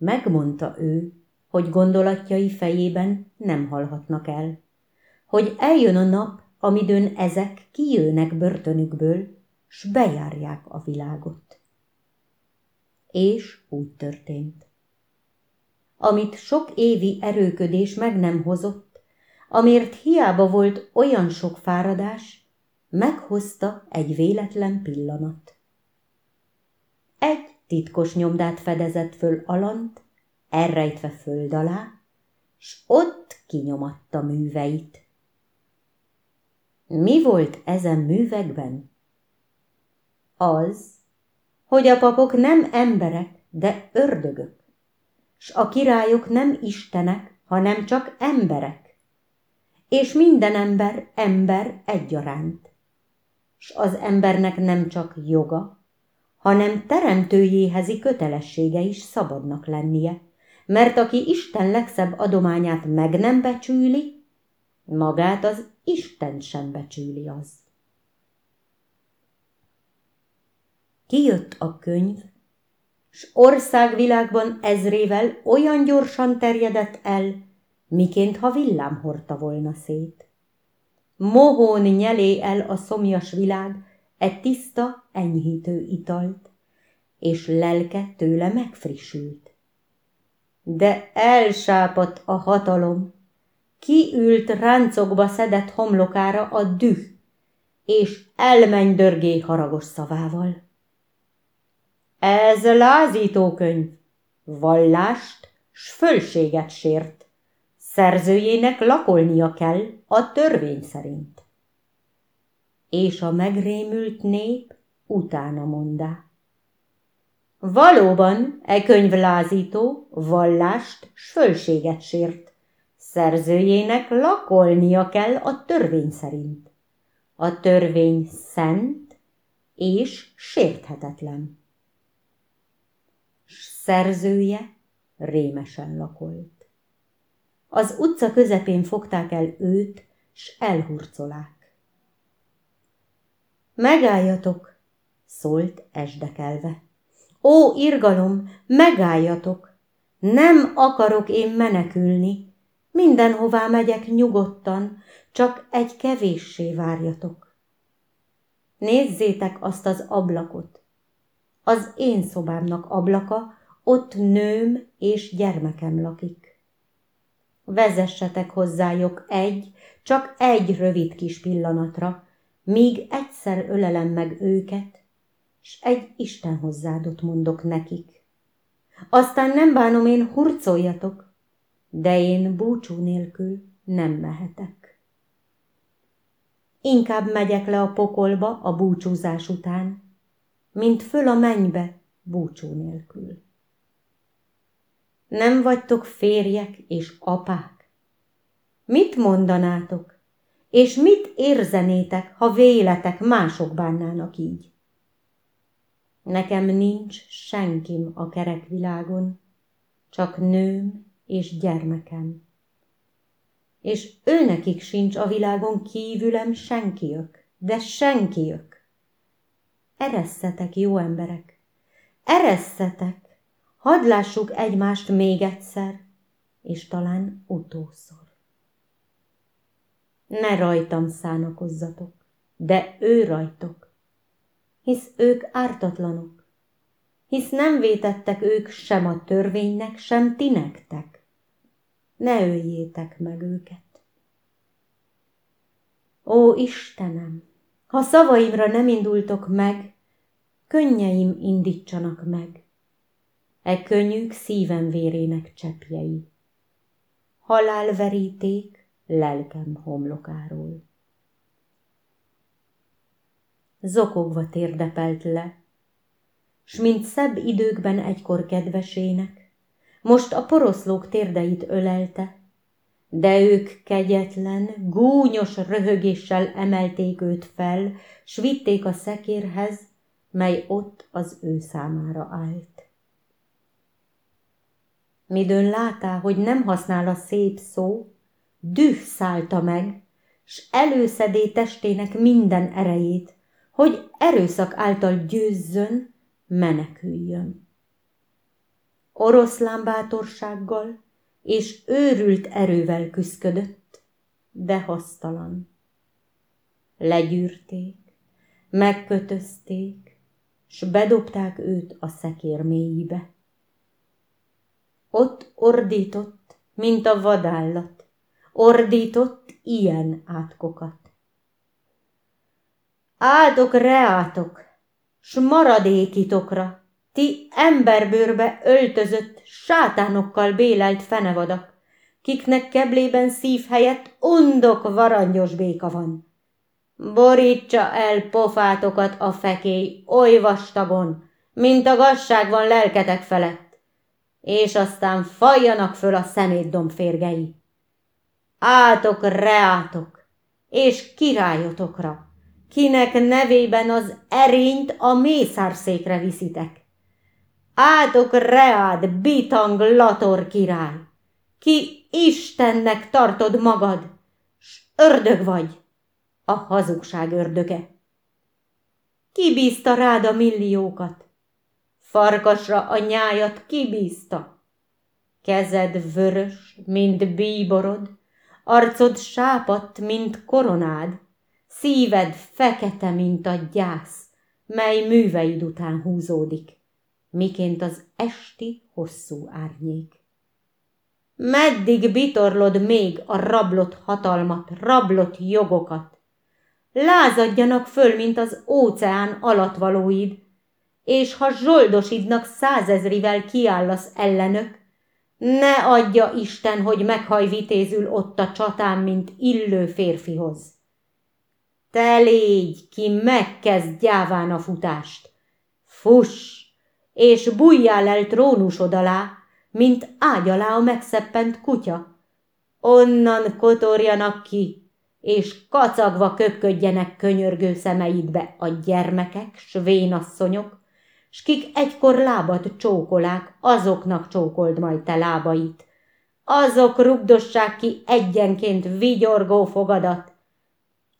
Megmondta ő, hogy gondolatjai fejében nem halhatnak el, hogy eljön a nap, amidőn ezek kijönnek börtönükből, s bejárják a világot. És úgy történt. Amit sok évi erőködés meg nem hozott, amért hiába volt olyan sok fáradás, meghozta egy véletlen pillanat. Titkos nyomdát fedezett föl alant, elrejtve föld alá, s ott kinyomatta műveit. Mi volt ezen művekben? Az, hogy a papok nem emberek, de ördögök, s a királyok nem istenek, hanem csak emberek, és minden ember ember egyaránt, s az embernek nem csak joga, hanem teremtőjéhezi kötelessége is szabadnak lennie, mert aki Isten legszebb adományát meg nem becsüli, magát az Isten sem becsüli az. Kijött a könyv, s országvilágban ezrével olyan gyorsan terjedett el, miként ha villám hordta volna szét. Mohón nyelé el a szomjas világ egy tiszta, enyhítő italt, és lelke tőle megfrissült. De elsápadt a hatalom, kiült ráncokba szedett homlokára a düh, és elmennydörgé haragos szavával. Ez lázítókönyv, vallást s fölséget sért, szerzőjének lakolnia kell a törvény szerint. És a megrémült nép utána mondá. Valóban e könyv lázító, vallást s fölséget sért, szerzőjének lakolnia kell a törvény szerint. A törvény szent és sérthetetlen szerzője rémesen lakolt. Az utca közepén fogták el őt, s elhurcolák. Megálljatok, szólt esdekelve. Ó, irgalom, megálljatok! Nem akarok én menekülni, mindenhová megyek nyugodtan, csak egy kevéssé várjatok. Nézzétek azt az ablakot. Az én szobámnak ablaka, ott nőm és gyermekem lakik. Vezessetek hozzájuk egy, csak egy rövid kis pillanatra, míg egyszer ölelem meg őket, s egy Isten hozzádot mondok nekik. Aztán nem bánom én, hurcoljatok, de én búcsú nélkül nem mehetek. Inkább megyek le a pokolba a búcsúzás után, mint föl a mennybe búcsú nélkül. Nem vagytok férjek és apák? Mit mondanátok, és mit érzenétek, ha véletek mások bánnának így? Nekem nincs senkim a kerek világon, csak nőm és gyermekem. És őnekik sincs a világon kívülem senkiök, de senkiök. Eresszetek, jó emberek, eresszetek, Hadd lássuk egymást még egyszer, és talán utószor. Ne rajtam szánakozzatok, de ő rajtok, hisz ők ártatlanok, hisz nem vétettek ők sem a törvénynek, sem ti nektek. Ne öljétek meg őket. Ó, Istenem, ha szavaimra nem indultok meg, könnyeim indítsanak meg e könnyűk szívem vérének csepjei. Halálveríték lelkem homlokáról. Zokogva térdepelt le, s mint szebb időkben egykor kedvesének, most a poroszlók térdeit ölelte, de ők kegyetlen, gúnyos röhögéssel emelték őt fel, s vitték a szekérhez, mely ott az ő számára állt. Midőn látá, hogy nem használ a szép szó, düh szállta meg, s előszedé testének minden erejét, hogy erőszak által győzzön, meneküljön. oroszlán bátorsággal és őrült erővel küszködött, de hasztalan. Legyűrték, megkötözték, s bedobták őt a szekér mélyébe. Ott ordított, mint a vadállat, ordított ilyen átkokat. Áldok reátok, s maradékitokra, ti emberbőrbe öltözött, sátánokkal bélelt fenevadak, kiknek keblében szív helyett undok varangyos béka van. Borítsa el pofátokat a fekély oly vastagon, mint a gasság van lelketek felett, és aztán fajjanak föl a szemétdomb férgei. Átok reátok, és királyotokra, kinek nevében az erényt a mészárszékre viszitek. Átok reád, bitang lator király, ki Istennek tartod magad, s ördög vagy, a hazugság ördöge. Ki bízta rád a milliókat? Farkasra a nyájat kibízta. Kezed vörös, mint bíborod, arcod sápadt, mint koronád, szíved fekete, mint a gyász, mely műveid után húzódik, miként az esti hosszú árnyék. Meddig bitorlod még a rablott hatalmat, rablott jogokat? Lázadjanak föl, mint az óceán alatvalóid, és ha zsoldosidnak százezrivel kiállasz ellenök, ne adja Isten, hogy meghaj vitézül ott a csatán, mint illő férfihoz. Te légy, ki megkezd gyáván a futást. Fuss, és bújjál el trónusod alá, mint ágy alá a megszeppent kutya. Onnan kotorjanak ki, és kacagva köpködjenek könyörgő szemeidbe a gyermekek, s vénasszonyok, s kik egykor lábad csókolák, azoknak csókold majd te lábait. Azok rugdossák ki egyenként vigyorgó fogadat,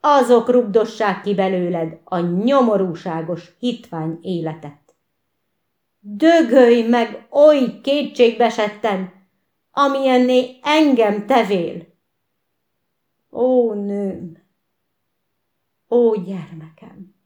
azok rugdossák ki belőled a nyomorúságos hitvány életet. Dögölj meg oly kétségbesetten, amilyenné engem tevél. Ó, nőm, ó, gyermekem!